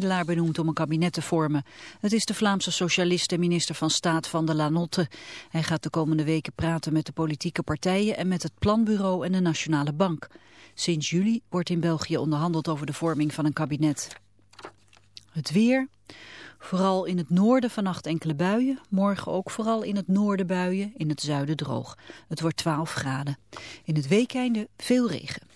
middelaar benoemd om een kabinet te vormen. Het is de Vlaamse socialist en minister van Staat van de Lanotte. Hij gaat de komende weken praten met de politieke partijen en met het Planbureau en de Nationale Bank. Sinds juli wordt in België onderhandeld over de vorming van een kabinet. Het weer. Vooral in het noorden vannacht enkele buien. Morgen ook vooral in het noorden buien, in het zuiden droog. Het wordt 12 graden. In het weekeinde veel regen.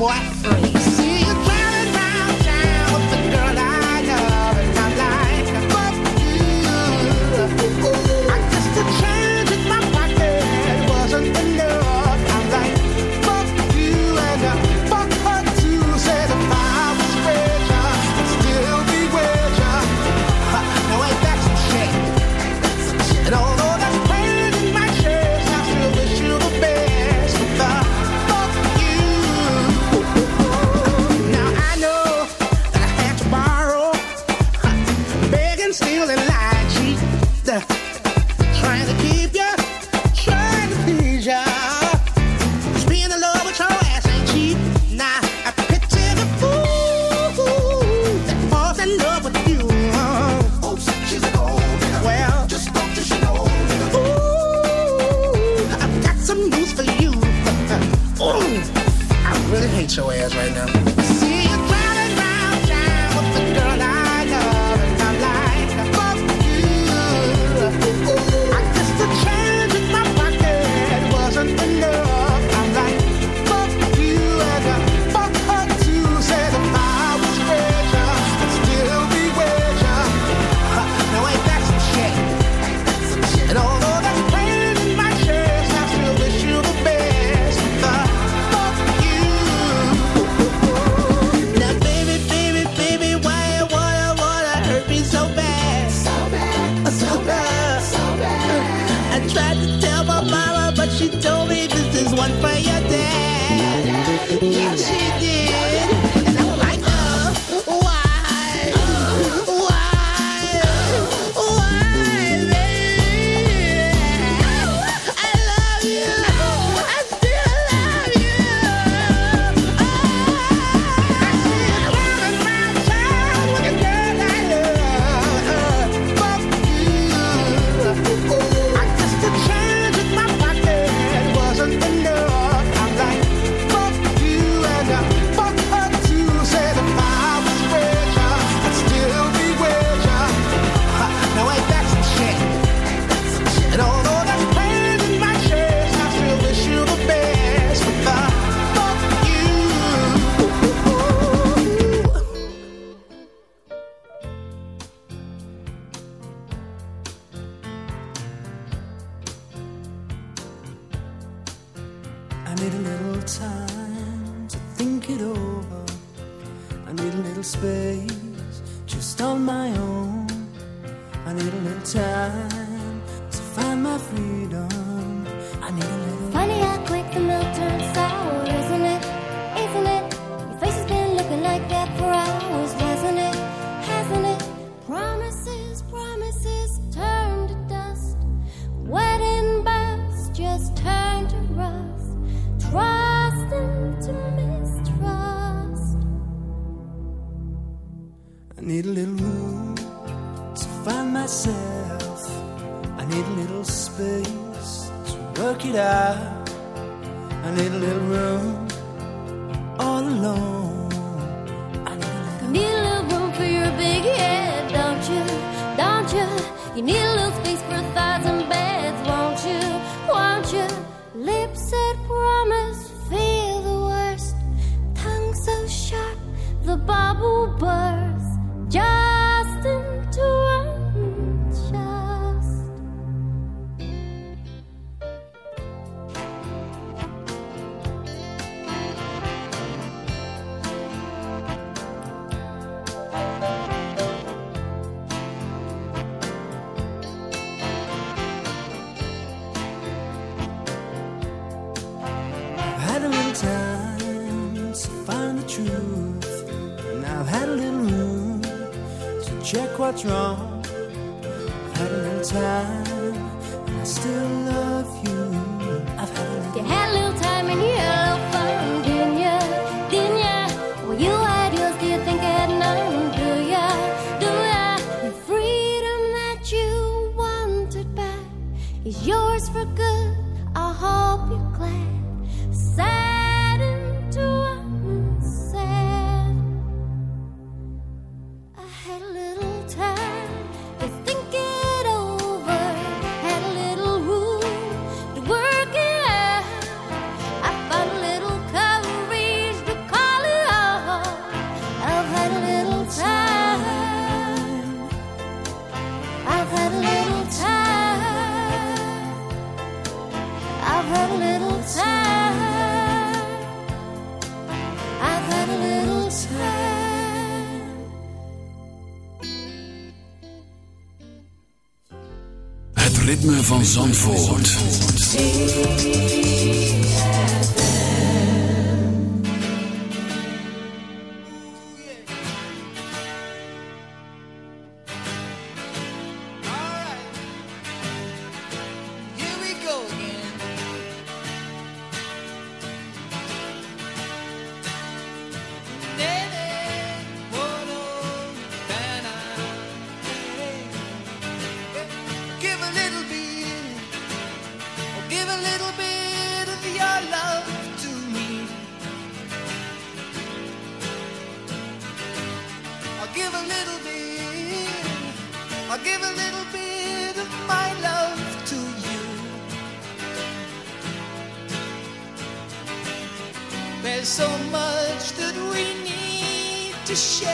into the bubble van Zandvoort. To share.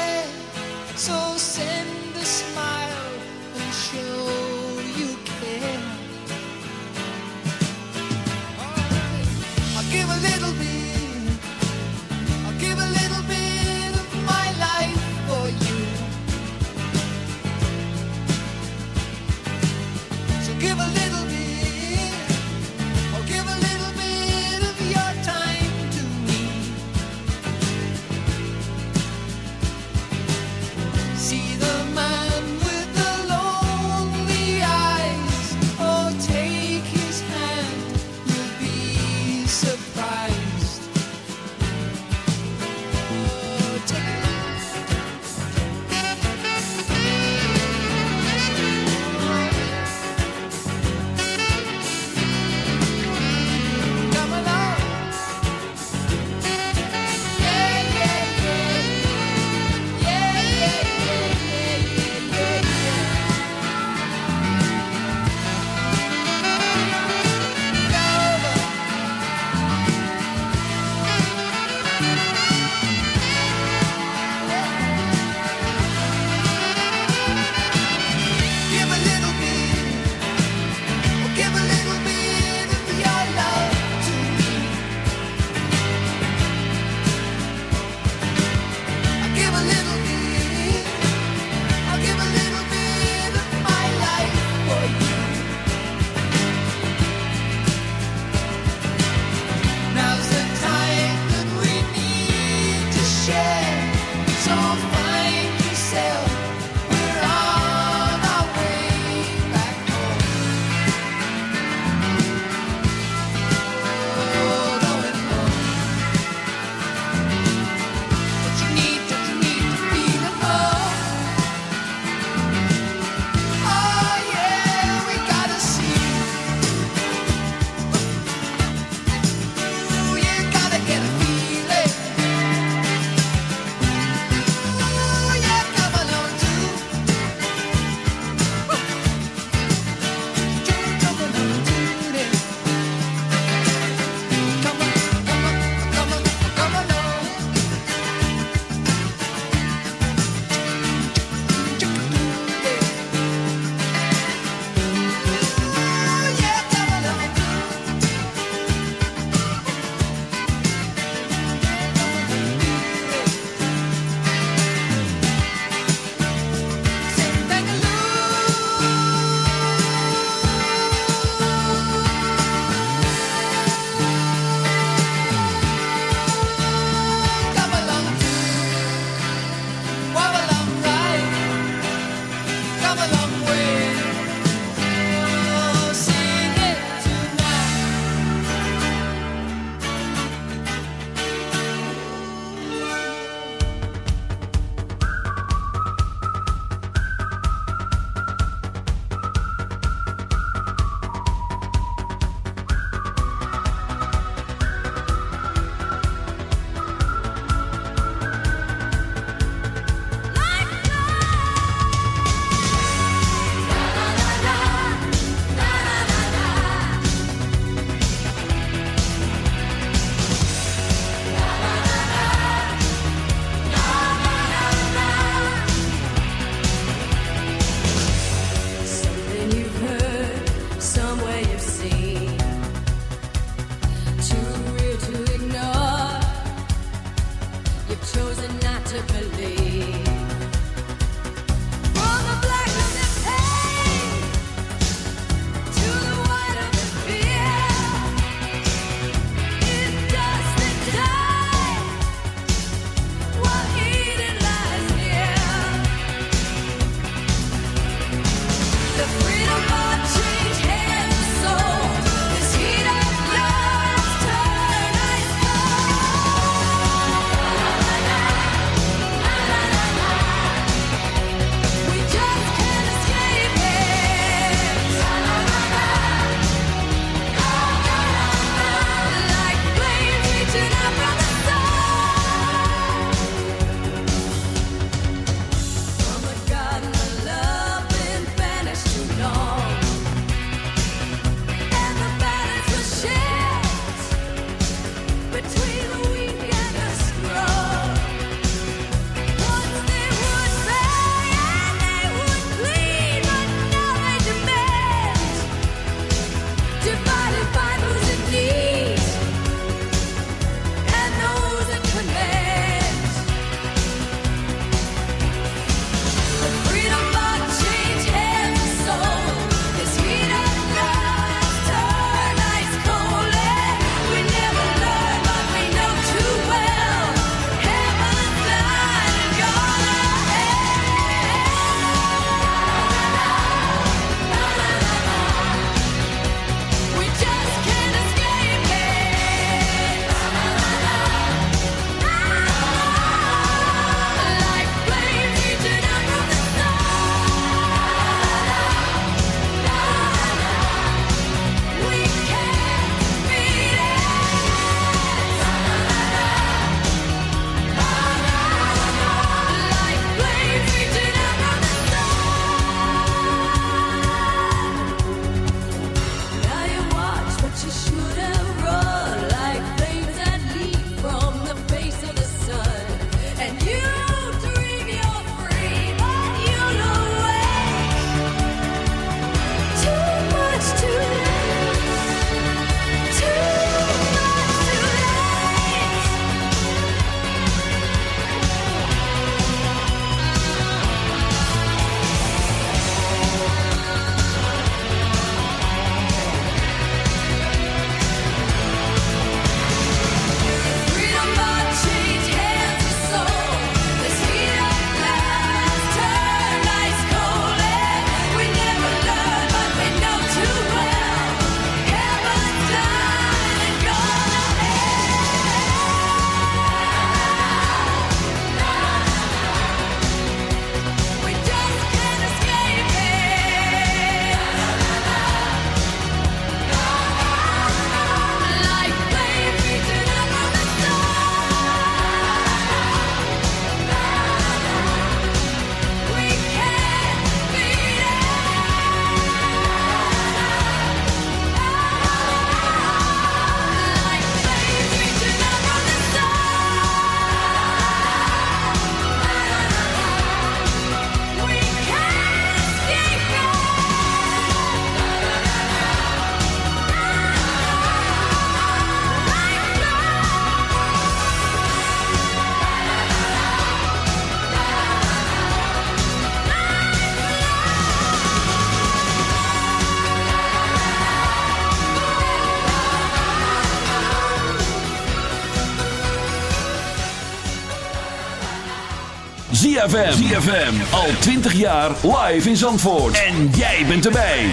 ZFM. ZFM. Al 20 jaar live in Zandvoort. En jij bent erbij.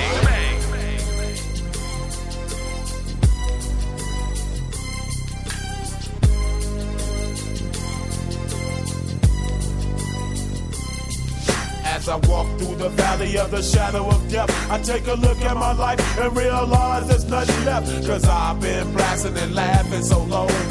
As I walk through the valley of the shadow of death, I take a look at my life and realize there's nothing left. Cause I've been blasting and laughing so long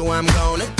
so I'm gonna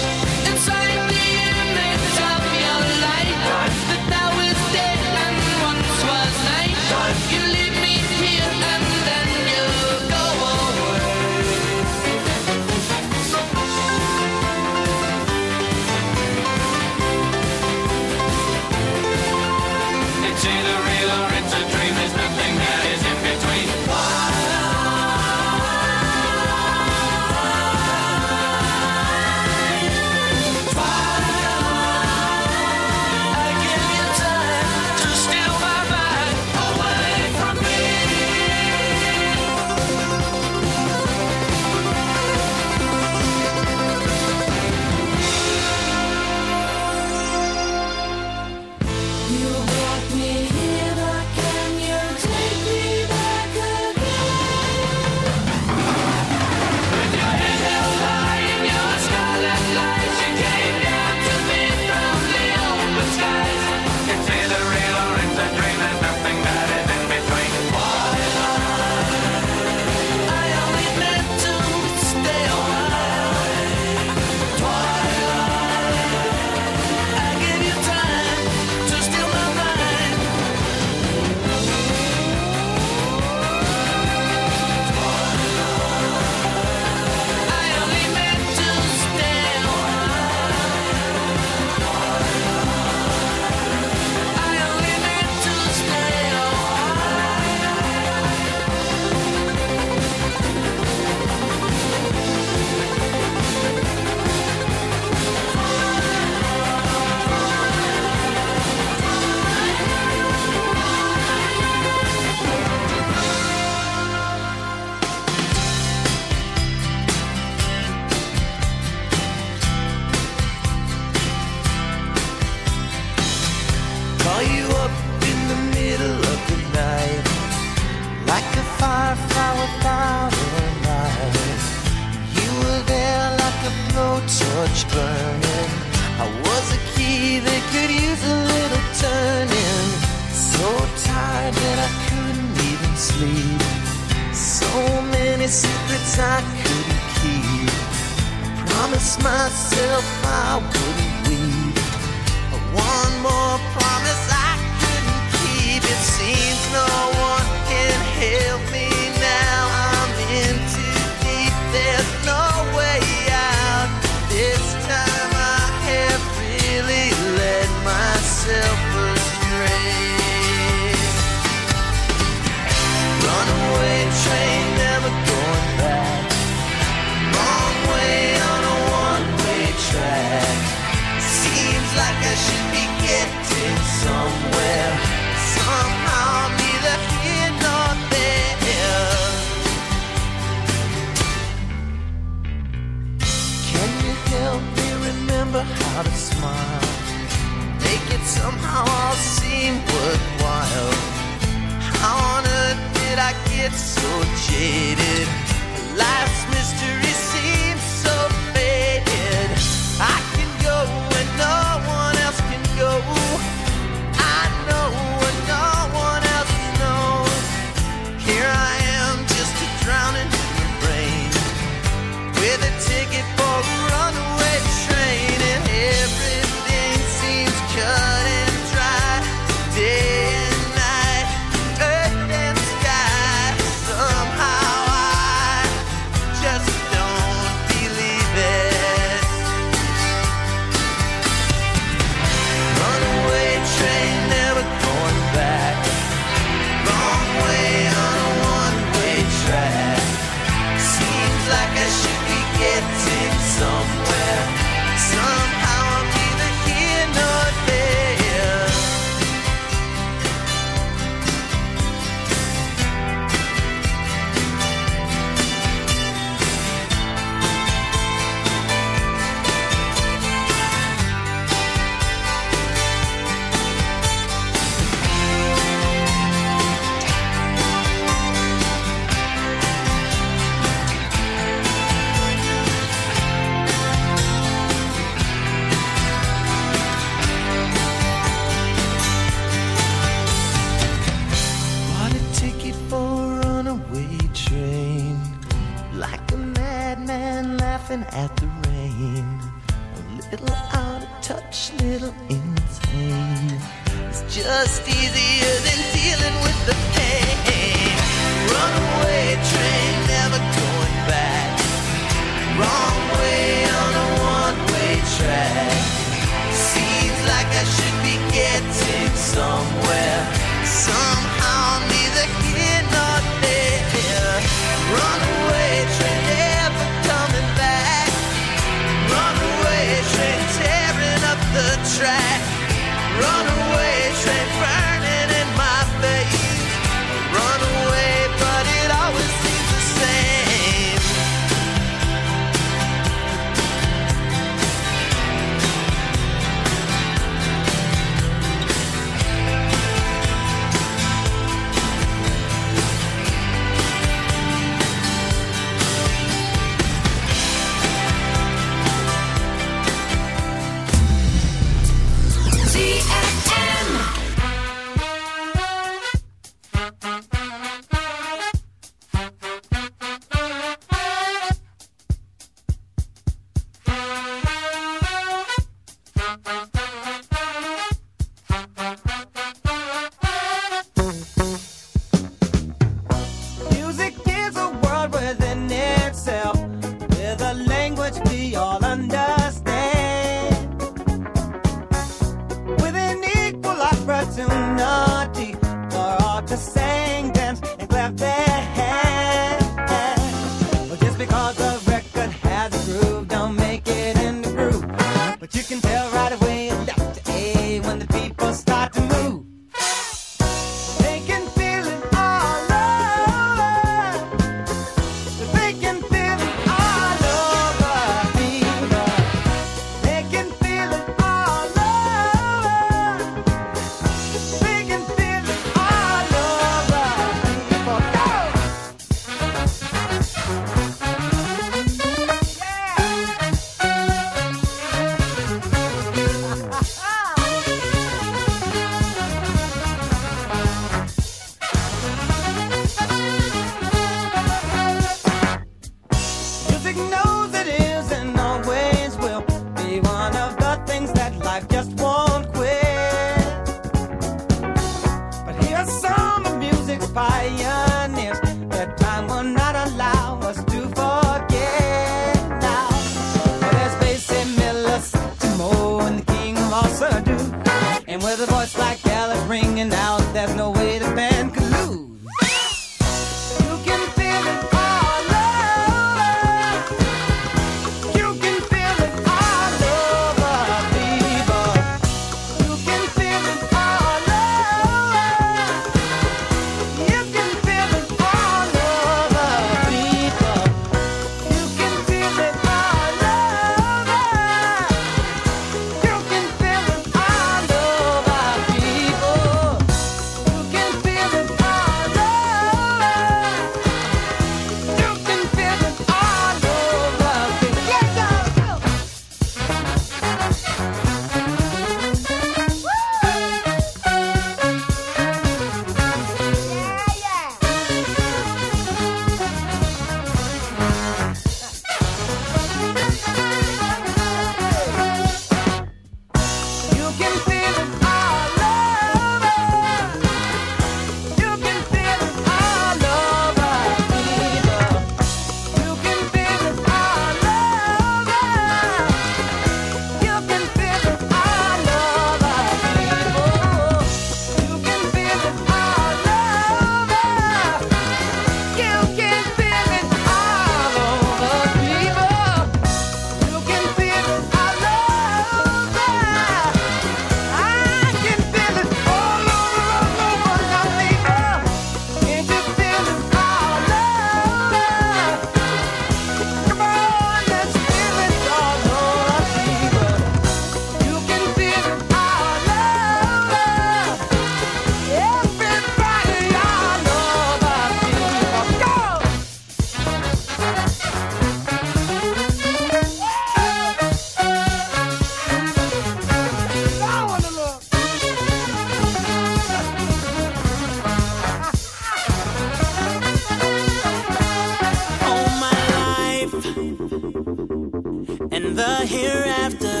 the hereafter.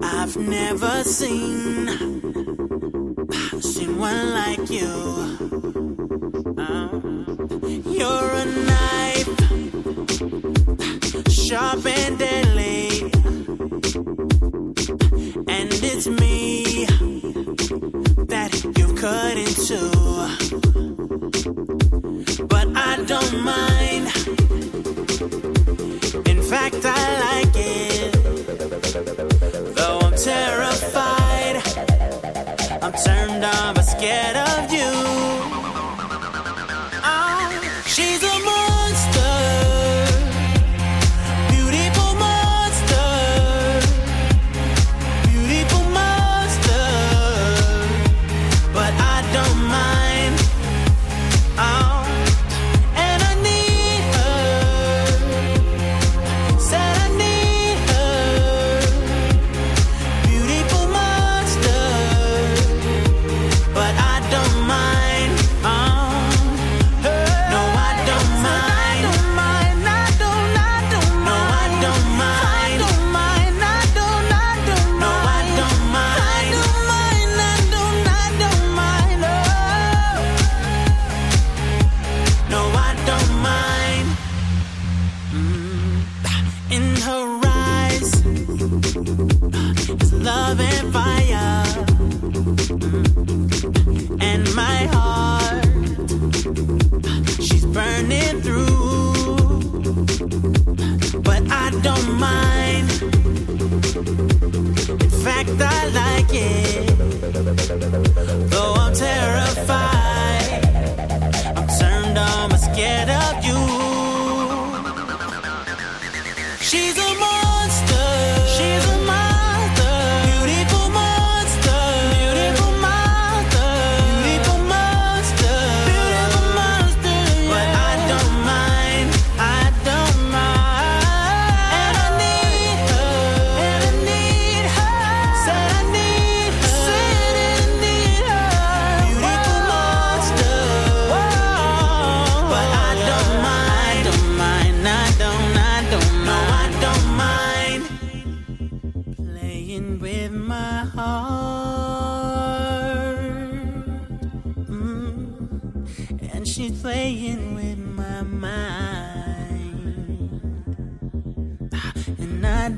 I've never seen seen one like you. Uh, you're a knife sharp and deadly. And it's me that you cut into but I don't mind don't mind. In fact, I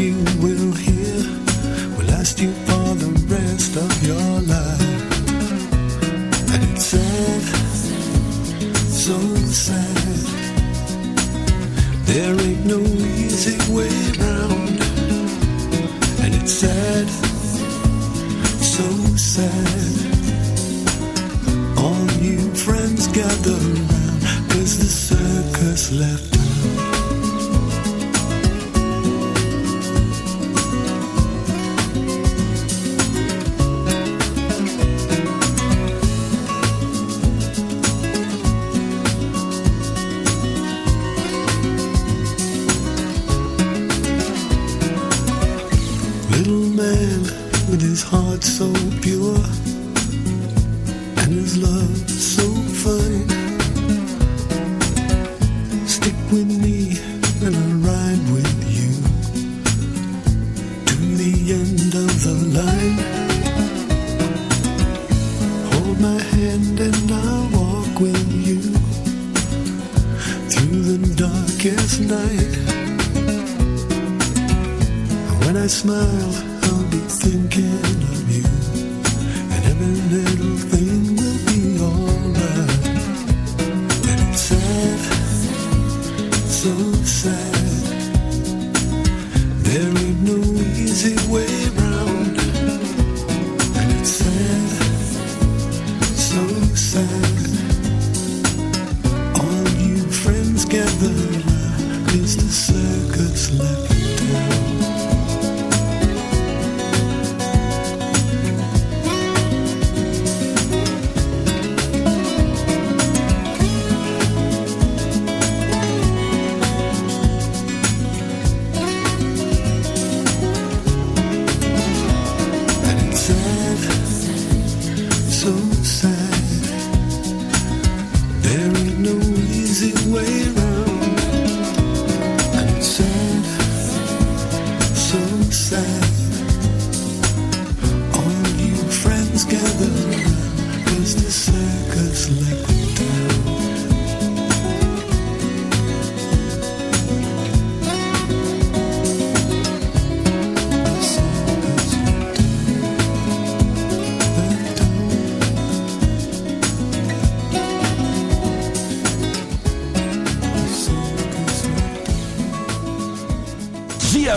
you.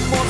some more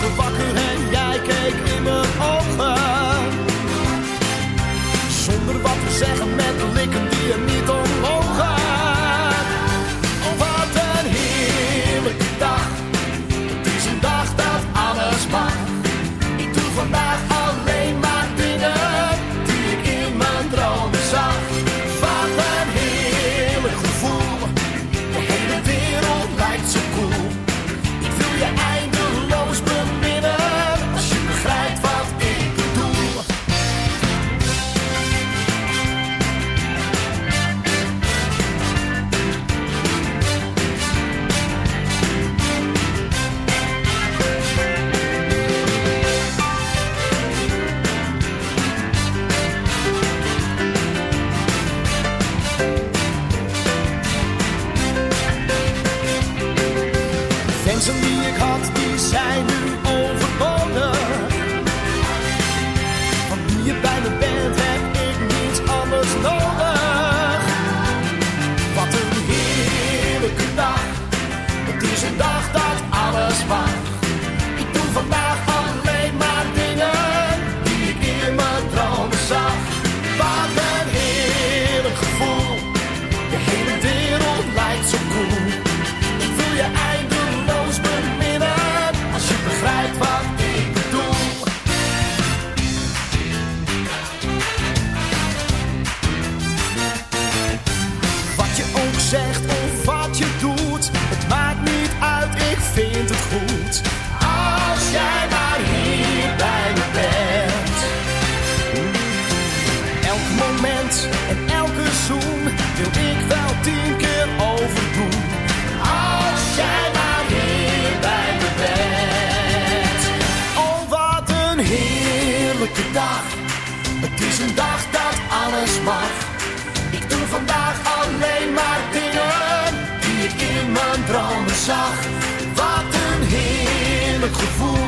wat een heerlijk gevoel.